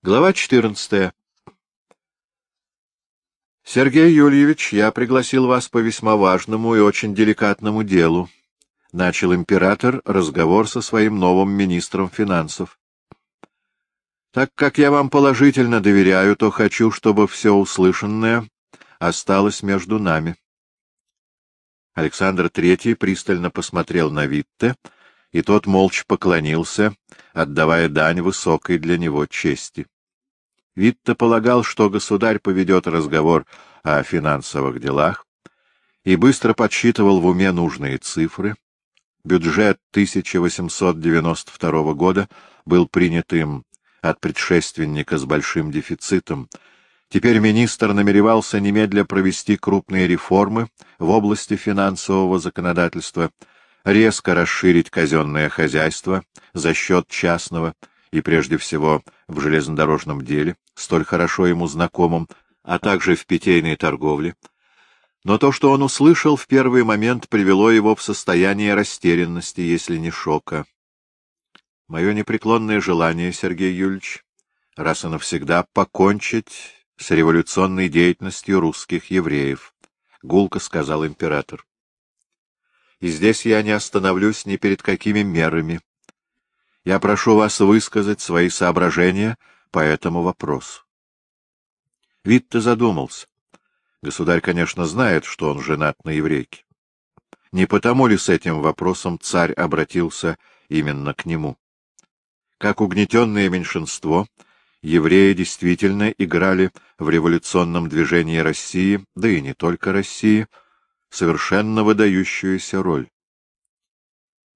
Глава 14. Сергей Юльевич, я пригласил вас по весьма важному и очень деликатному делу. Начал император разговор со своим новым министром финансов. Так как я вам положительно доверяю, то хочу, чтобы все услышанное осталось между нами. Александр Третий пристально посмотрел на Витте, и тот молча поклонился, отдавая дань высокой для него чести. Витте полагал, что государь поведет разговор о финансовых делах, и быстро подсчитывал в уме нужные цифры. Бюджет 1892 года был принят им от предшественника с большим дефицитом. Теперь министр намеревался немедля провести крупные реформы в области финансового законодательства — резко расширить казенное хозяйство за счет частного и, прежде всего, в железнодорожном деле, столь хорошо ему знакомом, а также в питейной торговле. Но то, что он услышал, в первый момент привело его в состояние растерянности, если не шока. Мое непреклонное желание, Сергей Юльевич, раз и навсегда покончить с революционной деятельностью русских евреев, — гулко сказал император и здесь я не остановлюсь ни перед какими мерами. Я прошу вас высказать свои соображения по этому вопросу. Витте задумался. Государь, конечно, знает, что он женат на еврейке. Не потому ли с этим вопросом царь обратился именно к нему? Как угнетенное меньшинство, евреи действительно играли в революционном движении России, да и не только России, — совершенно выдающуюся роль.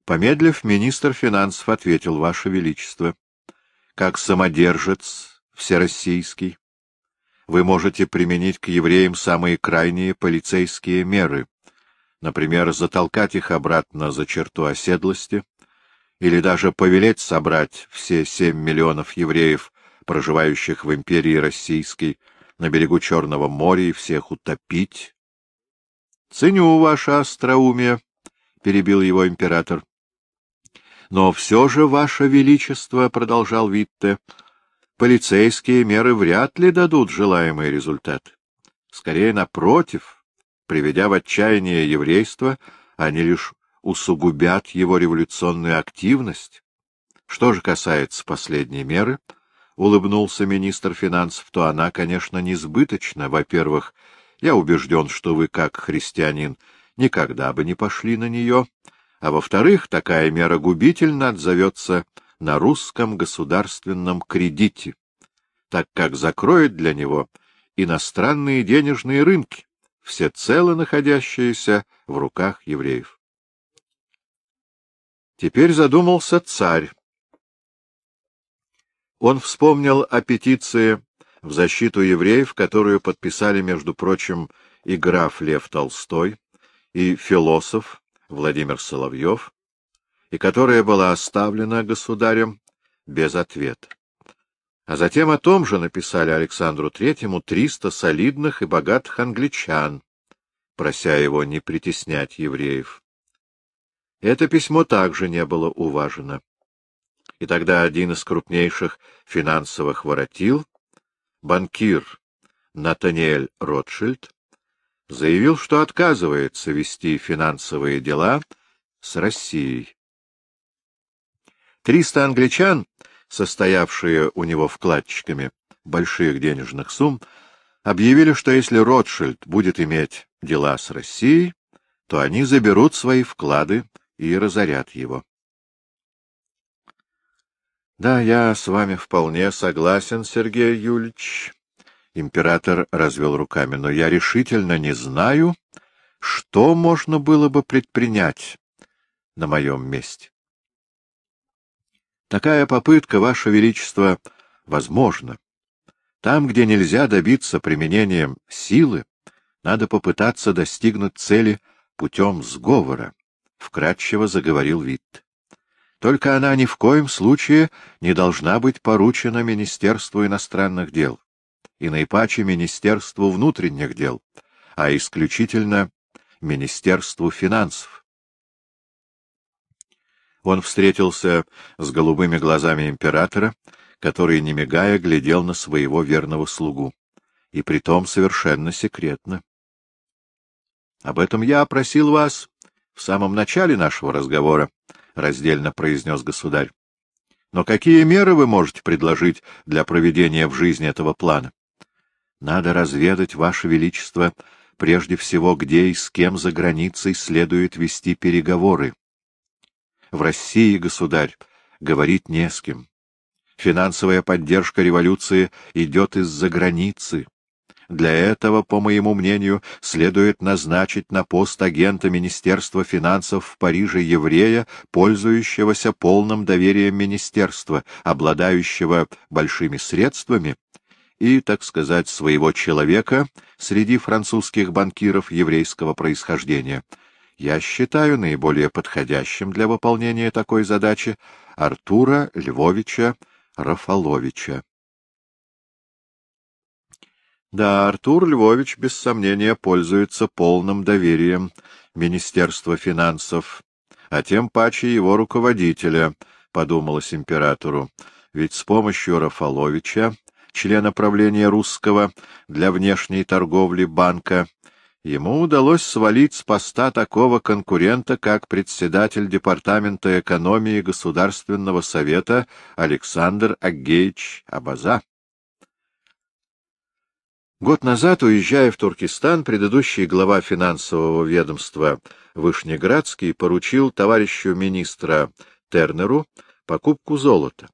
Помедлив, министр финансов ответил, Ваше Величество, как самодержец всероссийский, вы можете применить к евреям самые крайние полицейские меры, например, затолкать их обратно за черту оседлости, или даже повелеть собрать все семь миллионов евреев, проживающих в империи российской, на берегу Черного моря и всех утопить, — Ценю ваше остроумие, — перебил его император. — Но все же, ваше величество, — продолжал Витте, — полицейские меры вряд ли дадут желаемый результат. Скорее, напротив, приведя в отчаяние еврейство, они лишь усугубят его революционную активность. Что же касается последней меры, — улыбнулся министр финансов, — то она, конечно, несбыточна. Во-первых, — я убежден, что вы, как христианин, никогда бы не пошли на нее, а во-вторых, такая мера губительно отзовется на русском государственном кредите, так как закроет для него иностранные денежные рынки, всецело находящиеся в руках евреев. Теперь задумался царь. Он вспомнил о петиции в защиту евреев, которую подписали, между прочим, и граф Лев Толстой, и философ Владимир Соловьев, и которая была оставлена государем без ответа. А затем о том же написали Александру Третьему триста солидных и богатых англичан, прося его не притеснять евреев. Это письмо также не было уважено. И тогда один из крупнейших финансовых воротил банкир Натаниэль Ротшильд заявил, что отказывается вести финансовые дела с Россией. Триста англичан, состоявшие у него вкладчиками больших денежных сумм, объявили, что если Ротшильд будет иметь дела с Россией, то они заберут свои вклады и разорят его. Да, я с вами вполне согласен, Сергей Юльевич. Император развел руками, но я решительно не знаю, что можно было бы предпринять на моем месте. Такая попытка, Ваше Величество, возможна. Там, где нельзя добиться применением силы, надо попытаться достигнуть цели путем сговора, — вкратчиво заговорил Витт. Только она ни в коем случае не должна быть поручена Министерству иностранных дел и наипаче Министерству внутренних дел, а исключительно Министерству финансов. Он встретился с голубыми глазами императора, который, не мигая, глядел на своего верного слугу. И притом совершенно секретно. — Об этом я опросил вас в самом начале нашего разговора, — раздельно произнес государь. — Но какие меры вы можете предложить для проведения в жизни этого плана? — Надо разведать, Ваше Величество, прежде всего, где и с кем за границей следует вести переговоры. В России, государь, говорить не с кем. Финансовая поддержка революции идет из-за границы. Для этого, по моему мнению, следует назначить на пост агента Министерства финансов в Париже еврея, пользующегося полным доверием министерства, обладающего большими средствами и, так сказать, своего человека среди французских банкиров еврейского происхождения. Я считаю наиболее подходящим для выполнения такой задачи Артура Львовича Рафаловича. Да, Артур Львович, без сомнения, пользуется полным доверием Министерства финансов, а тем паче его руководителя, — подумалось императору, — ведь с помощью Рафаловича, члена правления русского для внешней торговли банка, ему удалось свалить с поста такого конкурента, как председатель Департамента экономии Государственного совета Александр Агеич Абаза. Год назад, уезжая в Туркестан, предыдущий глава финансового ведомства Вышнеградский поручил товарищу министра Тернеру покупку золота.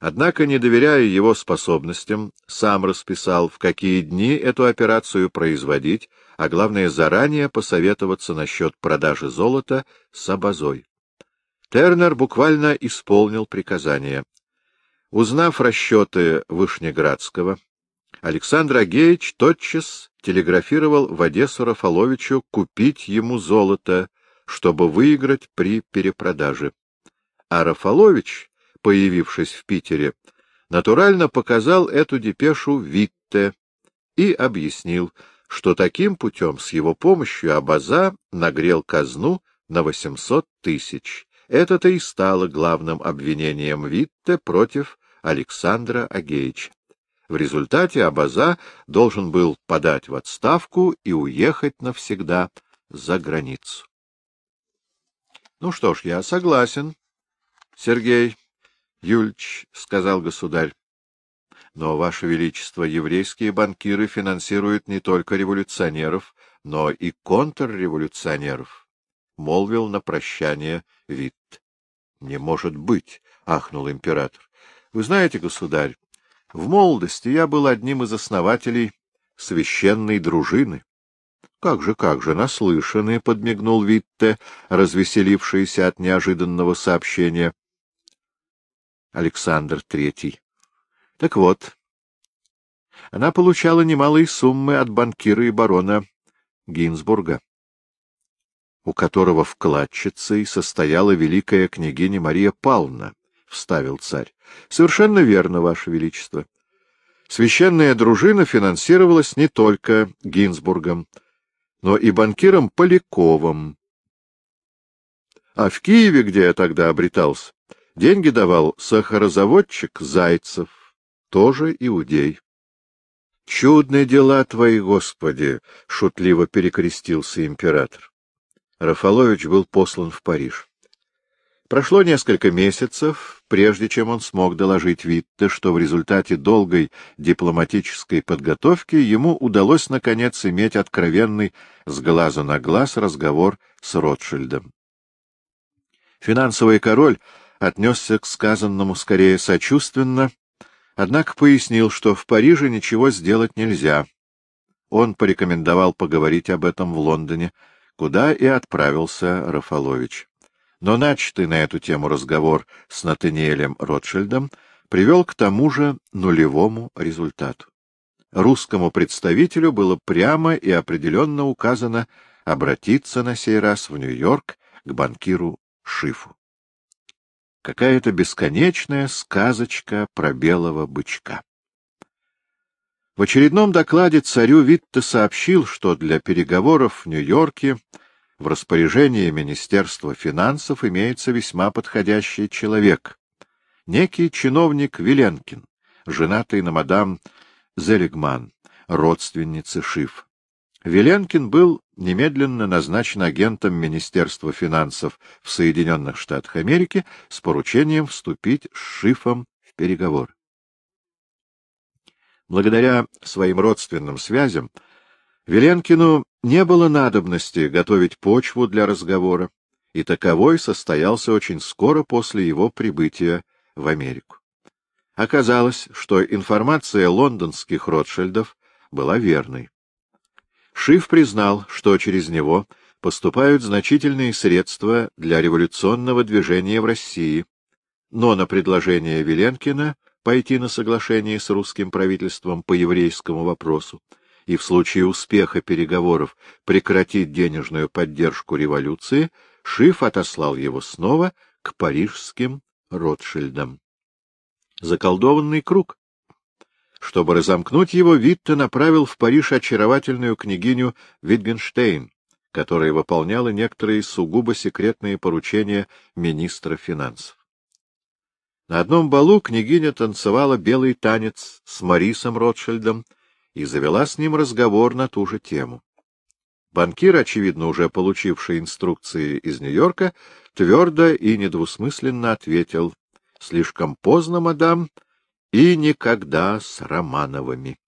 Однако, не доверяя его способностям, сам расписал, в какие дни эту операцию производить, а главное, заранее посоветоваться насчет продажи золота с обозой. Тернер буквально исполнил приказание. Узнав расчеты Вышнеградского, Александр Агеич тотчас телеграфировал в Одессу Рафаловичу купить ему золото, чтобы выиграть при перепродаже. А Рафалович, появившись в Питере, натурально показал эту депешу Витте и объяснил, что таким путем с его помощью Абаза нагрел казну на 800 тысяч. Это-то и стало главным обвинением Витте против Александра Агеича. В результате Абаза должен был подать в отставку и уехать навсегда за границу. — Ну что ж, я согласен, Сергей Юльч, — сказал государь. — Но, Ваше Величество, еврейские банкиры финансируют не только революционеров, но и контрреволюционеров, — молвил на прощание Витт. — Не может быть, — ахнул император. — Вы знаете, государь, в молодости я был одним из основателей священной дружины. — Как же, как же, наслышаны, — подмигнул Витте, развеселившийся от неожиданного сообщения. Александр Третий. Так вот, она получала немалые суммы от банкира и барона Гинзбурга, у которого вкладчицей состояла великая княгиня Мария Павловна, — вставил царь. — Совершенно верно, Ваше Величество. Священная дружина финансировалась не только Гинзбургом, но и банкиром Поляковым. А в Киеве, где я тогда обретался, деньги давал сахарозаводчик Зайцев, тоже иудей. — Чудные дела твои, Господи! — шутливо перекрестился император. Рафалович был послан в Париж. Прошло несколько месяцев, прежде чем он смог доложить Витте, что в результате долгой дипломатической подготовки ему удалось, наконец, иметь откровенный с глазу на глаз разговор с Ротшильдом. Финансовый король отнесся к сказанному скорее сочувственно, однако пояснил, что в Париже ничего сделать нельзя. Он порекомендовал поговорить об этом в Лондоне, куда и отправился Рафалович но начатый на эту тему разговор с Натаниэлем Ротшильдом привел к тому же нулевому результату. Русскому представителю было прямо и определенно указано обратиться на сей раз в Нью-Йорк к банкиру Шифу. Какая-то бесконечная сказочка про белого бычка. В очередном докладе царю Витте сообщил, что для переговоров в Нью-Йорке в распоряжении Министерства финансов имеется весьма подходящий человек, некий чиновник Виленкин, женатый на мадам Зелигман, родственнице Шиф. Виленкин был немедленно назначен агентом Министерства финансов в Соединенных Штатах Америки с поручением вступить с Шифом в переговоры. Благодаря своим родственным связям Веленкину не было надобности готовить почву для разговора, и таковой состоялся очень скоро после его прибытия в Америку. Оказалось, что информация лондонских Ротшильдов была верной. Шиф признал, что через него поступают значительные средства для революционного движения в России, но на предложение Веленкина пойти на соглашение с русским правительством по еврейскому вопросу и в случае успеха переговоров прекратить денежную поддержку революции, Шиф отослал его снова к парижским Ротшильдам. Заколдованный круг. Чтобы разомкнуть его, Витте направил в Париж очаровательную княгиню Витгенштейн, которая выполняла некоторые сугубо секретные поручения министра финансов. На одном балу княгиня танцевала белый танец с Марисом Ротшильдом и завела с ним разговор на ту же тему. Банкир, очевидно, уже получивший инструкции из Нью-Йорка, твердо и недвусмысленно ответил «Слишком поздно, мадам, и никогда с Романовыми».